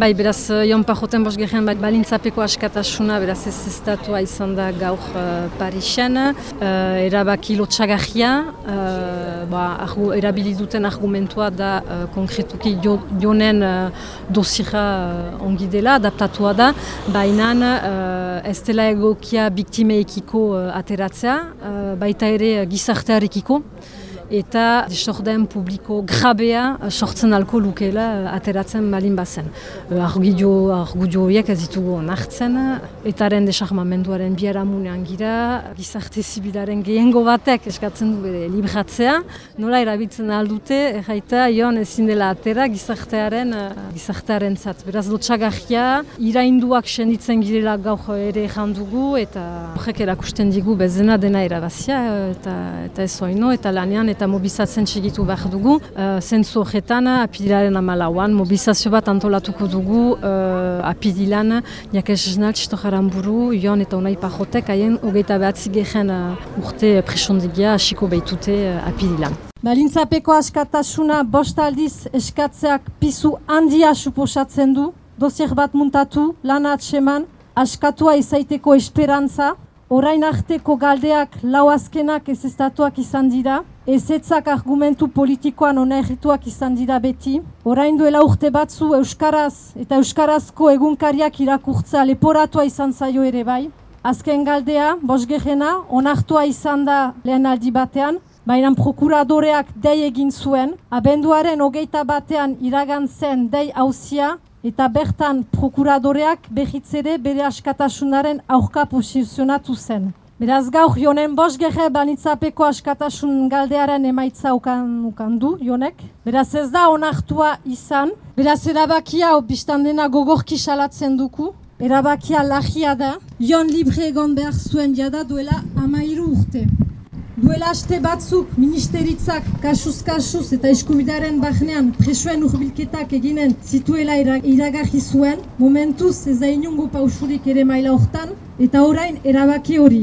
Bai, beraz, Jon Pajoten bos gehen, bai, balintzapeko askatasuna, beraz ez estatua izan da gaur uh, Parixen. Uh, erabaki lotxagahia, uh, ba, argu, erabili duten argumentua da uh, konkretuki jonen uh, dosira uh, ongi dela, adaptatua da, baina uh, ez dela egokia biktimeekiko uh, ateratzea, uh, baita ere gizartearekiko eta desorden publiko grabea eh, sortzen alko lukela eh, ateratzen balin bazen. Eh, argudio, horiek ez ditugu onartzen, etaren desarmamenduaren biaramunean gira, gizarte zibilaren gehiengo batek eskatzen du bere libratzea, nola erabiltzen aldute, erraita, joan ezin dela atera gizartearen, gizartearen zat. Beraz, dotxagarria, irainduak senditzen girela gaur ere jandugu, eta horrek erakusten digu bezena dena erabazia, eta, eta ez oino, eta lanean, eta mobilizatzen txigitu behar dugu. Uh, zentzu horretan, apidilaren amalauan, mobilizazio bat antolatuko dugu uh, apidilan, jakez esnal txistojaran buru, joan eta onai pajotek, haien hogeita behatzi gehen uh, urte presondigia hasiko behitute uh, apidilan. Balintzapeko askatasuna bost aldiz eskatzeak pizu handia suposatzen du, dosier bat muntatu, lana atseman, askatua izaiteko esperantza, Orain arteko galdeak lau azkenak ez estatuak izan dira, ezetzak argumentu politikoan onerrituak izan dira beti. Orain duela urte batzu Euskaraz eta Euskarazko egunkariak irakurtza leporatua izan zaio ere bai. Azken galdea, bosgehena, onartua izan da lehen aldi batean, baina prokuradoreak dei egin zuen, abenduaren hogeita batean iragan zen dei hauzia, eta bertan prokuradoreak behitzere bere askatasunaren aurka posizionatu zen. Beraz gaur jonen bos gehe banitzapeko askatasun galdearen emaitza ukan, du, jonek. Beraz ez da onartua izan. Beraz erabakia biztan dena gogorki salatzen duku. Erabakia lagia da. Jon libre egon behar zuen jada duela amairu urte. Duela aste batzuk ministeritzak kasuz-kasuz eta eskubidaren bahnean presoen urbilketak eginen zituela iragarri zuen, momentuz ez da inungo pausurik ere maila hortan, eta orain erabaki hori.